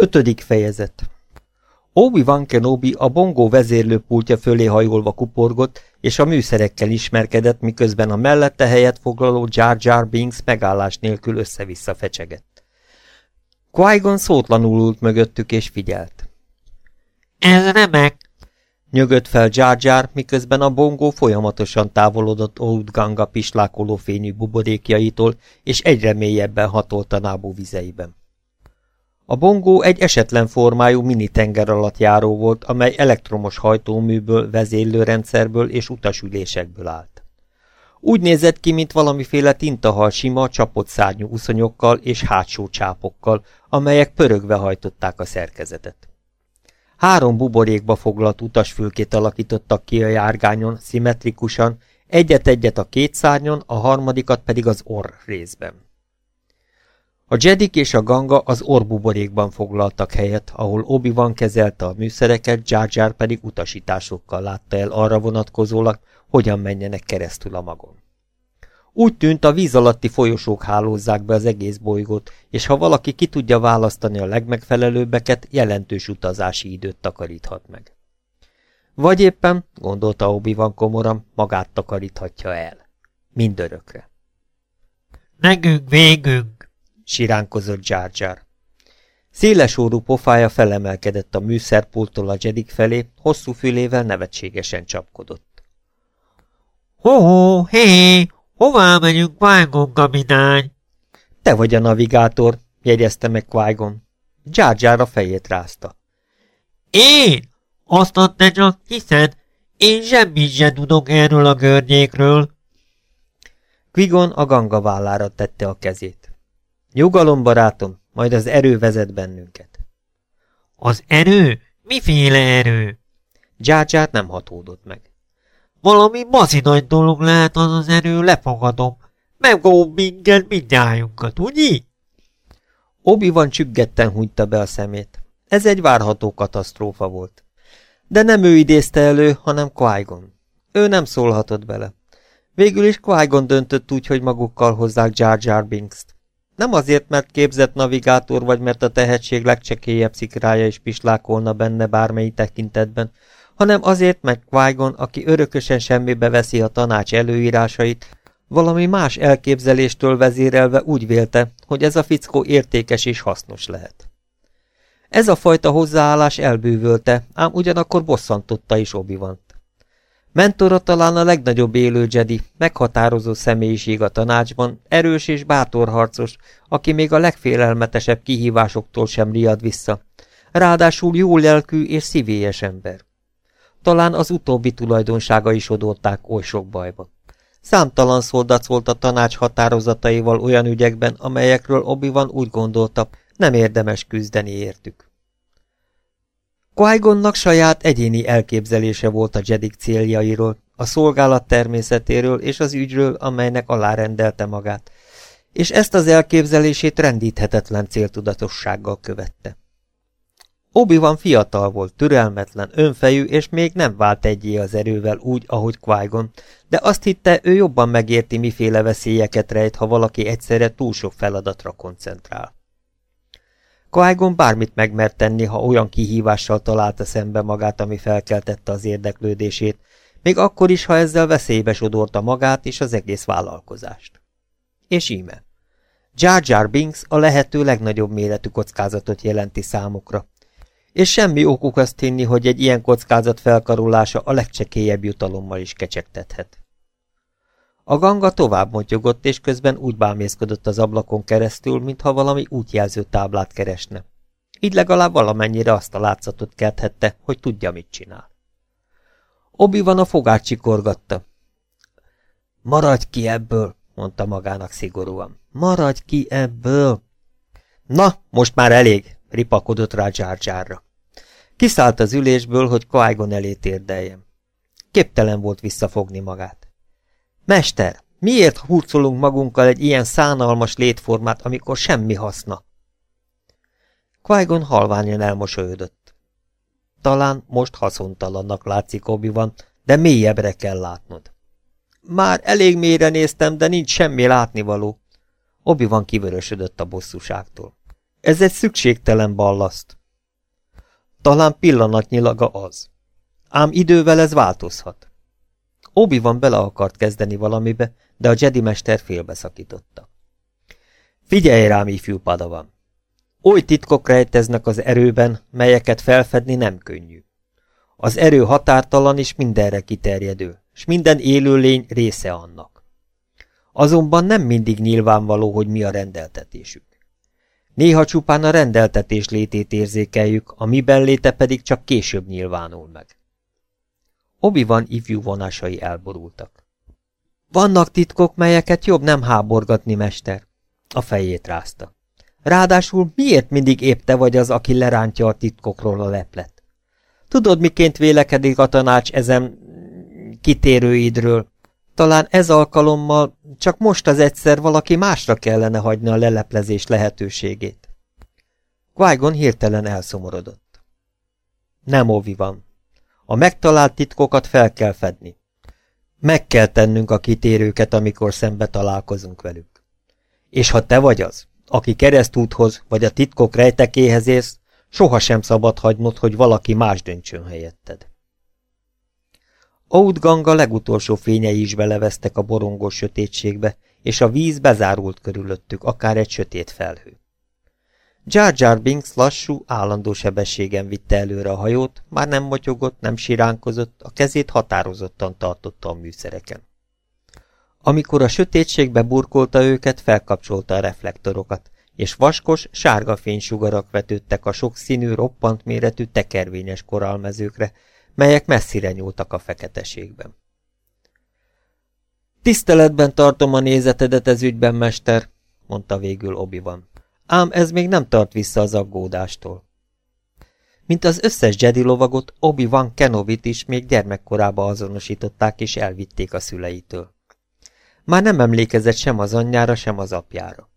Ötödik fejezet Obi-Wan Kenobi a bongó vezérlőpultja fölé hajolva kuporgott, és a műszerekkel ismerkedett, miközben a mellette helyet foglaló Jar Jar Binks megállás nélkül össze-vissza fecsegett. qui szótlanul ült mögöttük és figyelt. Ez remek! Nyögött fel Jar Jar, miközben a bongó folyamatosan távolodott Old Ganga pislákoló fényű buborékjaitól, és egyre mélyebben hatolt a nábú vizeiben. A bongó egy esetlen formájú mini tenger alatt járó volt, amely elektromos hajtóműből, vezérlőrendszerből és utasülésekből állt. Úgy nézett ki, mint valamiféle tintahal sima, csapott szárnyú uszonyokkal és hátsó csápokkal, amelyek pörögve hajtották a szerkezetet. Három buborékba foglalt utasfülkét alakítottak ki a járgányon, szimmetrikusan, egyet-egyet a két szárnyon, a harmadikat pedig az orr részben. A Jedik és a Ganga az orbuborékban foglaltak helyet, ahol Obi-Wan kezelte a műszereket, Jar Jar pedig utasításokkal látta el arra vonatkozólag, hogyan menjenek keresztül a magon. Úgy tűnt, a víz alatti folyosók hálózzák be az egész bolygót, és ha valaki ki tudja választani a legmegfelelőbbeket, jelentős utazási időt takaríthat meg. Vagy éppen, gondolta Obi-Wan komoran, magát takaríthatja el. Mindörökre. Negünk végünk! Siránkozott Jar Jar. Széles órú pofája felemelkedett a műszerpulttól a Jedik felé, hosszú fülével nevetségesen csapkodott. Ho-ho, hé, hová megyünk, Qui-Gon kapitány? Te vagy a navigátor, jegyezte meg Qui-Gon. Jar Jar a fejét rázta. Én? Azt te csak hiszed, én semmit sem tudok erről a környékről. Quigon a ganga vállára tette a kezét. Nyugalom, barátom, majd az erő vezet bennünket. Az erő? Miféle erő? Gyárgyát nem hatódott meg. Valami bazi nagy dolog lehet az az erő, lefogadom. Megóv minket mindjájunkat, ugye? obi van csüggetten hunyta be a szemét. Ez egy várható katasztrófa volt. De nem ő idézte elő, hanem qui -Gon. Ő nem szólhatott bele. Végül is qui döntött úgy, hogy magukkal hozzák Jar Jar Binks-t. Nem azért, mert képzett navigátor vagy, mert a tehetség legcsekélyebb szikrája is pislákolna benne bármely tekintetben, hanem azért, mert qui aki örökösen semmibe veszi a tanács előírásait, valami más elképzeléstől vezérelve úgy vélte, hogy ez a fickó értékes és hasznos lehet. Ez a fajta hozzáállás elbűvölte, ám ugyanakkor bosszantotta is obi -Wan. Mentora talán a legnagyobb élő Jedi, meghatározó személyiség a tanácsban, erős és bátor harcos, aki még a legfélelmetesebb kihívásoktól sem riad vissza. Ráadásul jó lelkű és szívélyes ember. Talán az utóbbi tulajdonsága is odolták oly sok bajba. Számtalan szoldac volt a tanács határozataival olyan ügyekben, amelyekről obi úgy gondolta, nem érdemes küzdeni értük qui saját egyéni elképzelése volt a Jedik céljairól, a szolgálat természetéről és az ügyről, amelynek alárendelte magát, és ezt az elképzelését rendíthetetlen céltudatossággal követte. obi van fiatal volt, türelmetlen, önfejű, és még nem vált egyé az erővel úgy, ahogy qui de azt hitte, ő jobban megérti, miféle veszélyeket rejt, ha valaki egyszerre túl sok feladatra koncentrál qui bármit megmert tenni, ha olyan kihívással találta szembe magát, ami felkeltette az érdeklődését, még akkor is, ha ezzel veszélybe sodorta magát és az egész vállalkozást. És íme. Jar Jar Binks a lehető legnagyobb méretű kockázatot jelenti számukra, és semmi okuk azt hinni, hogy egy ilyen kockázat felkarolása a legcsekélyebb jutalommal is kecsegtethet. A ganga tovább motyogott, és közben úgy bámészkodott az ablakon keresztül, mintha valami útjelző táblát keresne. Így legalább valamennyire azt a látszatot kelthette, hogy tudja, mit csinál. Obi van a fogát csikorgatta. Maradj ki ebből, mondta magának szigorúan. Maradj ki ebből! Na, most már elég, ripakodott rá Jarra. Kiszállt az ülésből, hogy qui elé térdeljen. Képtelen volt visszafogni magát. Mester, miért hurcolunk magunkkal egy ilyen szánalmas létformát, amikor semmi haszna? qui halványan elmosolyodott. Talán most haszontalannak látszik obi van, de mélyebbre kell látnod. Már elég mélyre néztem, de nincs semmi látnivaló. obi van kivörösödött a bosszúságtól. Ez egy szükségtelen ballaszt. Talán pillanatnyilag az. Ám idővel ez változhat. Obi van bele akart kezdeni valamibe, de a Jedi mester félbeszakította. Figyelj rám, ifjú padavan! Oly titkok rejteznek az erőben, melyeket felfedni nem könnyű. Az erő határtalan és mindenre kiterjedő, és minden élőlény része annak. Azonban nem mindig nyilvánvaló, hogy mi a rendeltetésük. Néha csupán a rendeltetés létét érzékeljük, a mi léte pedig csak később nyilvánul meg. Obi van ifjú vonásai elborultak. Vannak titkok, melyeket jobb nem háborgatni, mester. A fejét rázta. Ráadásul miért mindig épp te vagy az, aki lerántja a titkokról a leplet? Tudod, miként vélekedik a tanács ezen kitérőidről? Talán ez alkalommal csak most az egyszer valaki másra kellene hagyni a leleplezés lehetőségét. qui hirtelen elszomorodott. Nem óvi van. A megtalált titkokat fel kell fedni. Meg kell tennünk a kitérőket, amikor szembe találkozunk velük. És ha te vagy az, aki keresztúthoz vagy a titkok rejtekéhez érsz, sohasem szabad hagynod, hogy valaki más döntsön helyetted. Outganga legutolsó fényei is beleveztek a borongós sötétségbe, és a víz bezárult körülöttük, akár egy sötét felhő. Jar Jar Binks lassú, állandó sebességen vitte előre a hajót, már nem motyogott, nem siránkozott, a kezét határozottan tartotta a műszereken. Amikor a sötétségbe burkolta őket, felkapcsolta a reflektorokat, és vaskos, sárga fénysugarak vetődtek a sokszínű, roppant méretű tekervényes koralmezőkre, melyek messzire nyúltak a feketeségben. Tiszteletben tartom a nézetedet ez ügyben, mester, mondta végül Obi-Wan. Ám ez még nem tart vissza az aggódástól. Mint az összes Jedi lovagot, Obi-Wan Kenovit is még gyermekkorába azonosították és elvitték a szüleitől. Már nem emlékezett sem az anyjára, sem az apjára.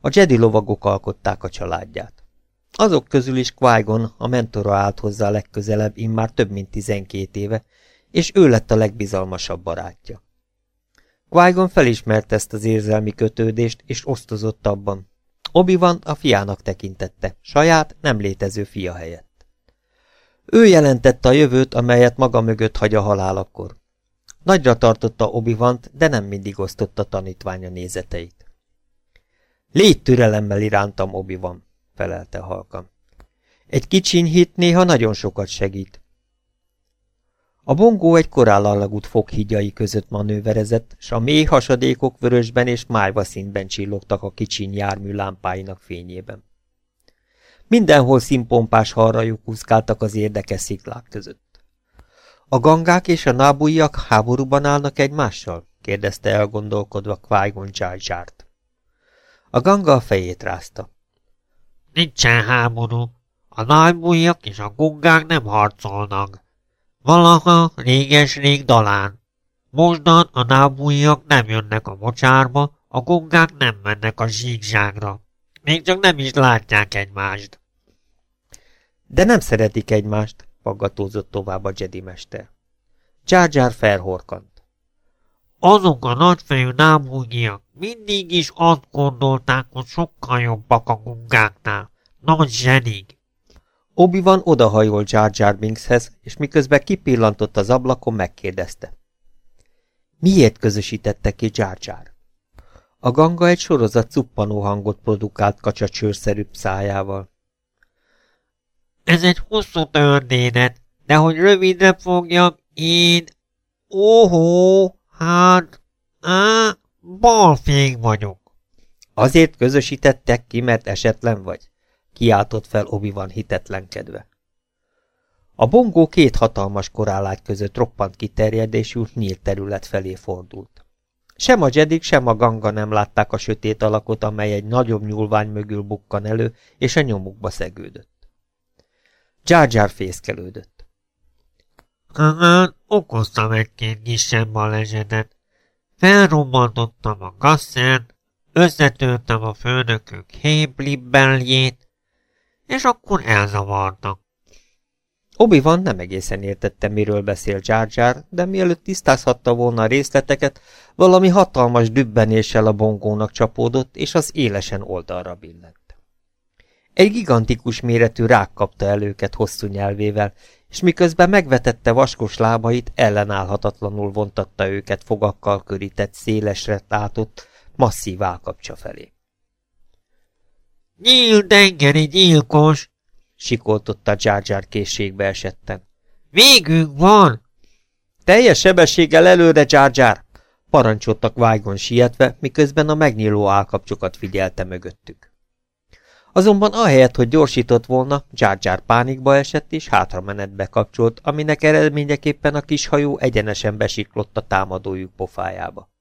A Jedi lovagok alkották a családját. Azok közül is qui a mentora állt hozzá legközelebb immár több mint tizenkét éve, és ő lett a legbizalmasabb barátja. qui felismerte ezt az érzelmi kötődést, és osztozott abban. Obi van a fiának tekintette, saját, nem létező fia helyett. Ő jelentette a jövőt, amelyet maga mögött hagy a halálakor. Nagyra tartotta obi de nem mindig osztotta tanítványa nézeteit. Légy türelemmel irántam, obi van felelte halkan. Egy kicsiny hit néha nagyon sokat segít. A bongó egy korállallagút foghídjai között manőverezett, s a mély hasadékok vörösben és májva színben csillogtak a kicsiny jármű lámpáinak fényében. Mindenhol színpompás harrajuk úszkáltak az érdekes sziklák között. A gangák és a nábújjak háborúban állnak egymással? kérdezte elgondolkodva Qui-Gon A ganga a fejét rázta. Nincsen háború. A nagybújjak és a gungák nem harcolnak. Valaha réges-rég dalán. Mostan a nábújjak nem jönnek a mocsárba, a gungák nem mennek a zsíkzságra. Még csak nem is látják egymást. De nem szeretik egymást, faggatózott tovább a Jedi mester. Jar felhorkant. Azok a nagyfejű nábújjak mindig is azt gondolták, hogy sokkal jobbak a gungáknál. Nagy zsenig. Obi van odahajolt Jar Jar Binkshez, és miközben kipillantott az ablakon, megkérdezte. Miért közösítette ki Jar Jar? A ganga egy sorozat cuppanó hangot produkált kacsacsőrszerű szájával. Ez egy hosszú történet, de hogy rövidre fogjak, én... Óhó, hát... Á, Balfék vagyok. Azért közösítettek ki, mert esetlen vagy? Kiáltott fel Obi-Wan hitetlenkedve. A bongó két hatalmas korállágy között roppant kiterjedésű nyílt terület felé fordult. Sem a Jedik, sem a ganga nem látták a sötét alakot, amely egy nagyobb nyúlvány mögül bukkan elő, és a nyomukba szegődött. Jar Jar fészkelődött. Hát, okoztam egy-két kisebb balesetet, Felrobbantottam a gasszert, összetörtem a főnökök héblibbelljét, és akkor elzavartak. Obi-Wan nem egészen értette, miről beszél Jar Jar, de mielőtt tisztázhatta volna a részleteket, valami hatalmas dübbenéssel a bongónak csapódott, és az élesen oldalra billent. Egy gigantikus méretű rák kapta el hosszú nyelvével, és miközben megvetette vaskos lábait, ellenállhatatlanul vontatta őket fogakkal körített, szélesre látott, masszív állkapcsa felé. Nyíl tengeri gyilkos! sikoltotta Jar készségbe esetten. Végünk van! Teljes sebességgel előre, Jar Jar! Parancsoltak vájgon sietve, miközben a megnyíló állkapcsokat figyelte mögöttük. Azonban ahelyett, hogy gyorsított volna, Jar Jar pánikba esett és hátramenetbe kapcsolt, aminek eredményeképpen a kis hajó egyenesen besiklott a támadójuk pofájába.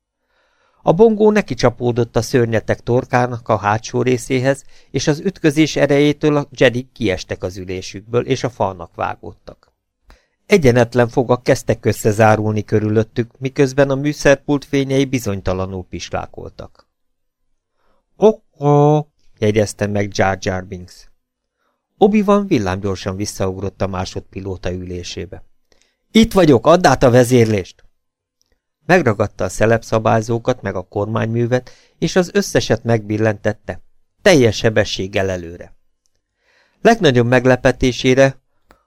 A bongó neki csapódott a szörnyetek torkának a hátsó részéhez, és az ütközés erejétől a jedik kiestek az ülésükből, és a falnak vágódtak. Egyenetlen fogak kezdtek összezárulni körülöttük, miközben a műszerpult fényei bizonytalanul pislákoltak. Oh-oh, jegyezte meg Jar Jar Binks. Obi-Wan villámgyorsan visszaugrott a másodpilóta ülésébe. Itt vagyok, add át a vezérlést! Megragadta a szelepszabályzókat, meg a kormányművet, és az összeset megbillentette, teljes sebességgel előre. Legnagyobb meglepetésére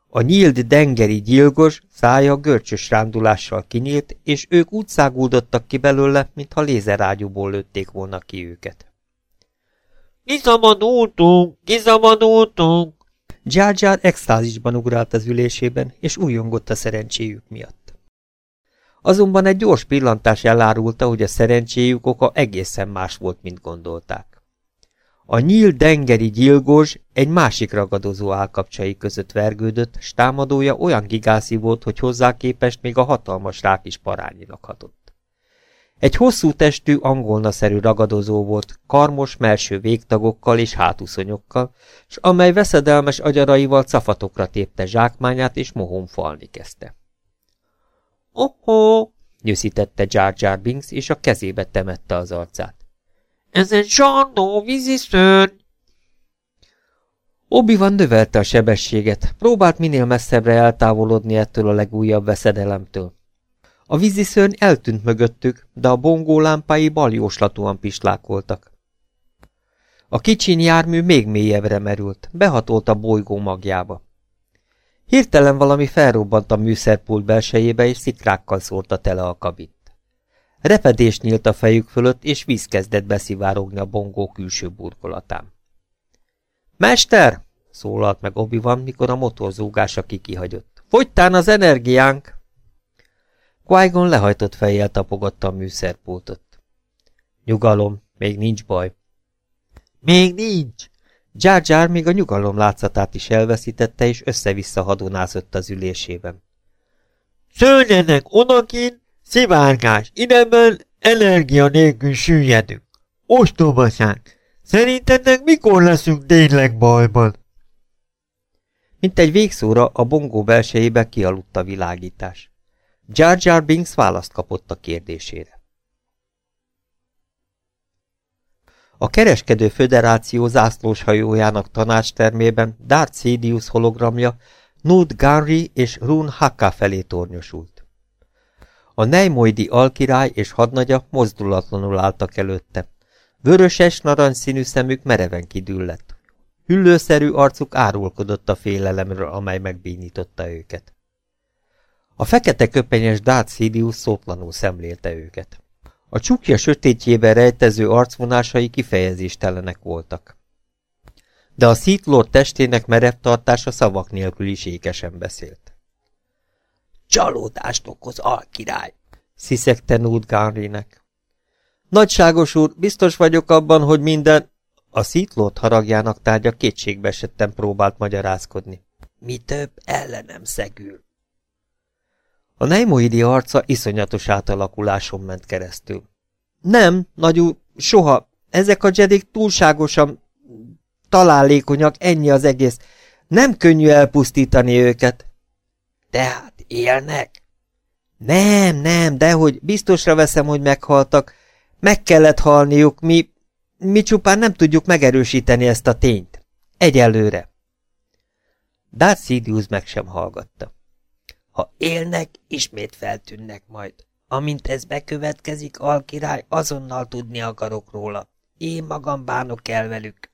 a nyílt dengeri gyilgos szája görcsös rándulással kinyílt, és ők úgy száguldottak ki belőle, mintha lézerágyúból lőtték volna ki őket. Kiszabadultunk, kiszabadultunk! Jar Jar extázisban ugrált az ülésében, és újongott a szerencséjük miatt. Azonban egy gyors pillantás elárulta, hogy a szerencséjük oka egészen más volt, mint gondolták. A nyíl dengeri gyilgos egy másik ragadozó állkapcsai között vergődött, s támadója olyan gigászi volt, hogy hozzá képest még a hatalmas rák is parányinak hatott. Egy hosszú testű, angolnaszerű ragadozó volt, karmos, melső végtagokkal és hátuszonyokkal, s amely veszedelmes agyaraival cafatokra tépte zsákmányát és mohón falni kezdte. Oh-oh, nyűszítette Jar Jar Binks, és a kezébe temette az arcát. Ez egy zsarnó víziszörny! Obi-Wan növelte a sebességet, próbált minél messzebbre eltávolodni ettől a legújabb veszedelemtől. A víziszörny eltűnt mögöttük, de a bongó lámpái baljóslatúan pislákoltak. A kicsin jármű még mélyebbre merült, behatolt a bolygó magjába. Hirtelen valami felrobbant a műszerpult belsejébe, és szikrákkal szórta tele a kabint. Repedés nyílt a fejük fölött, és víz kezdett beszivárogni a bongó külső burkolatán. Mester! szólalt meg obi mikor a motorzúgása kikihagyott. Fogytán az energiánk! qui lehajtott fejjel tapogatta a műszerpultot. Nyugalom, még nincs baj. Még nincs! Jar Jar még a nyugalom látszatát is elveszítette, és össze-vissza hadonázott az ülésében. Szörnyenek onakin, szivárgás, ideben energia nélkül süllyedünk. Ostobaság! Szerintetek mikor leszünk tényleg bajban? Mint egy végszóra a bongó belsejébe kialudt a világítás. Jar Jar Binks választ kapott a kérdésére. A kereskedő föderáció zászlós hajójának tanácstermében Darth Sidious hologramja Nud Gunry és Run Hakka felé tornyosult. A Neimoidi alkirály és hadnagya mozdulatlanul álltak előtte. Vöröses színű szemük mereven kidüllett. Hüllőszerű arcuk árulkodott a félelemről, amely megbínította őket. A fekete köpenyes Darth Sidious szótlanul szemlélte őket. A csukja sötétjében rejtező arcvonásai kifejezéstelenek voltak. De a Lord testének merev tartása szavak nélkül is ékesen beszélt. Csalódást okoz alkirály, sziszegte Nud Gunrynek. Nagyságos úr, biztos vagyok abban, hogy minden... A Lord haragjának tárgya kétségbe esetten próbált magyarázkodni. Mi több ellenem szegül. A Neimoidi arca iszonyatos átalakuláson ment keresztül. Nem, nagyú, soha. Ezek a jedik túlságosan találékonyak, ennyi az egész. Nem könnyű elpusztítani őket. Tehát élnek? Nem, nem, dehogy biztosra veszem, hogy meghaltak. Meg kellett halniuk, mi, mi csupán nem tudjuk megerősíteni ezt a tényt. Egyelőre. Darth Sidious meg sem hallgatta. Ha élnek, ismét feltűnnek majd. Amint ez bekövetkezik, alkirály, azonnal tudni akarok róla. Én magam bánok el velük.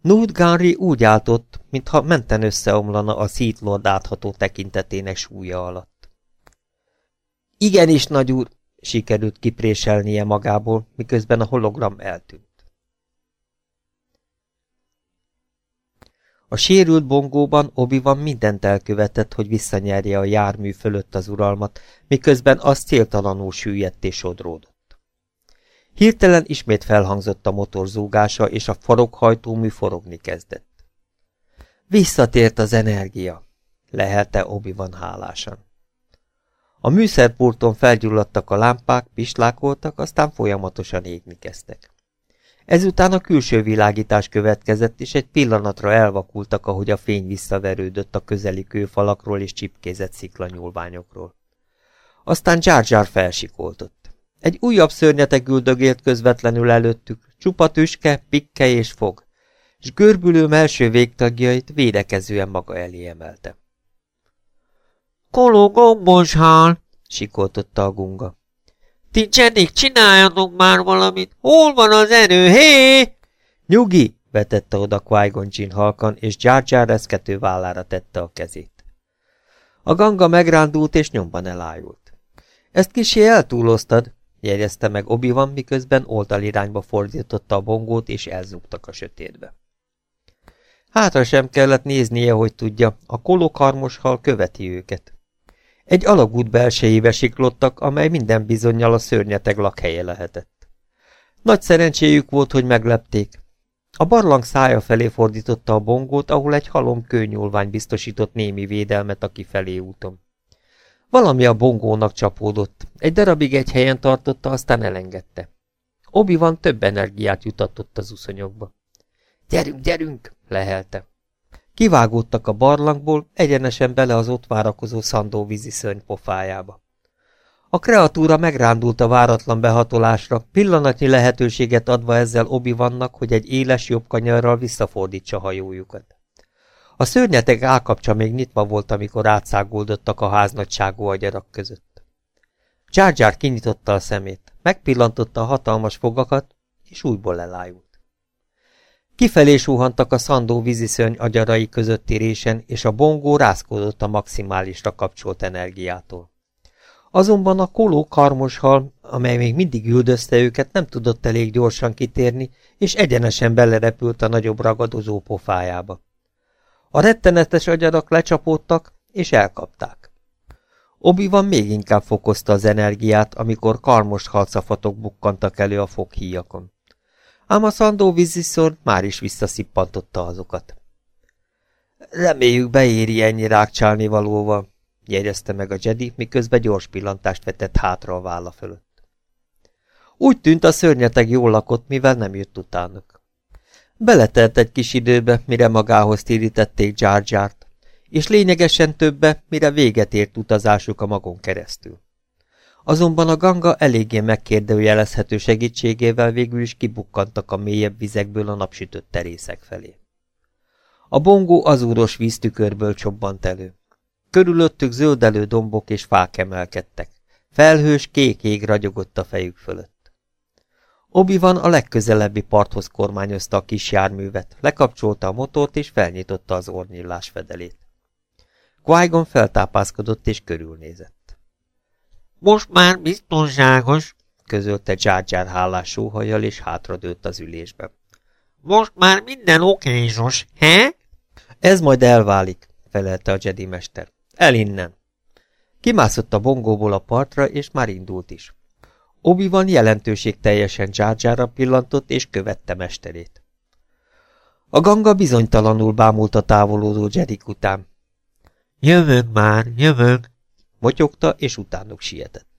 Newt Gunry úgy áltott, mintha menten összeomlana a Lord átható tekintetének súlya alatt. Igenis, nagy úr, sikerült kipréselnie magából, miközben a hologram eltűnt. A sérült bongóban obi van mindent elkövetett, hogy visszanyerje a jármű fölött az uralmat, miközben az céltalanul süllyedt és sodródott. Hirtelen ismét felhangzott a motor zúgása, és a faroghajtómű forogni kezdett. Visszatért az energia, lehelte obi van hálásan. A műszerpulton felgyulladtak a lámpák, pislákoltak, aztán folyamatosan égni kezdtek. Ezután a külső világítás következett, és egy pillanatra elvakultak, ahogy a fény visszaverődött a közeli kőfalakról és csipkézett sziklanyúlványokról. Aztán Jar Jar felsikoltott. Egy újabb szörnyetek üldögélt közvetlenül előttük, csupa tüske, pikke és fog, és görbülő melső végtagjait védekezően maga elé emelte. Koló gombos hál, sikoltotta a gunga. Ti csedik, csináljatok már valamit! Hol van az erő, hé? Nyugi! vetette oda qui halkan, és Jar Jar reszkető vállára tette a kezét. A ganga megrándult, és nyomban elájult. Ezt kisé eltúloztad, jegyezte meg obi van miközben oldalirányba fordította a bongót, és elzúgtak a sötétbe. Hátra sem kellett néznie, hogy tudja, a kolokarmos hal követi őket. Egy alagút belsejébe siklottak, amely minden bizonyal a szörnyeteg lakhelye lehetett. Nagy szerencséjük volt, hogy meglepték. A barlang szája felé fordította a bongót, ahol egy halom kőnyúlvány biztosított némi védelmet a kifelé úton. Valami a bongónak csapódott, egy darabig egy helyen tartotta, aztán elengedte. obi van több energiát jutatott az uszonyokba. Gyerünk, gyerünk, lehelte. Kivágódtak a barlangból, egyenesen bele az ott várakozó szandó vízi szörny pofájába. A kreatúra megrándult a váratlan behatolásra, pillanatnyi lehetőséget adva ezzel obi vannak, hogy egy éles jobb kanyarral visszafordítsa hajójukat. A szörnyetek állkapcsa még nyitva volt, amikor átszáguldottak a háznagyságú agyarak között. Jar kinyitotta a szemét, megpillantotta a hatalmas fogakat, és újból elájult. Kifelé suhantak a szandó víziszörny agyarai közötti résen, és a bongó rázkodott a maximálisra kapcsolt energiától. Azonban a koló karmos hal, amely még mindig üldözte őket, nem tudott elég gyorsan kitérni, és egyenesen belerepült a nagyobb ragadozó pofájába. A rettenetes agyarak lecsapódtak, és elkapták. obi van még inkább fokozta az energiát, amikor karmos halcafatok bukkantak elő a foghíjakon ám a szandó víziszor már is visszaszippantotta azokat. Reméljük beéri ennyi rákcsálni valóval, jegyezte meg a Jedi, miközben gyors pillantást vetett hátra a válla fölött. Úgy tűnt a szörnyeteg jól lakott, mivel nem jött utánuk. Beletelt egy kis időbe, mire magához térítették Jar és lényegesen többe, mire véget ért utazásuk a magon keresztül. Azonban a ganga eléggé megkérdőjelezhető segítségével végül is kibukkantak a mélyebb vizekből a napsütött terészek felé. A bongó azúros víztükörből csobbant elő. Körülöttük zöldelő dombok és fák emelkedtek. Felhős kék ég ragyogott a fejük fölött. obi van a legközelebbi parthoz kormányozta a kis járművet, lekapcsolta a motort és felnyitotta az ornyillás fedelét. qui feltápászkodott és körülnézett. Most már biztonságos, közölte Jar hálás sóhajjal, és hátradőtt az ülésbe. Most már minden okézos, he? Ez majd elválik, felelte a Jedi mester. El innen. Kimászott a bongóból a partra, és már indult is. obi van jelentőség teljesen Jarra pillantott, és követte mesterét. A ganga bizonytalanul bámult a távolodó Jedik után. Jövök már, jövök, motyogta, és utánuk sietett.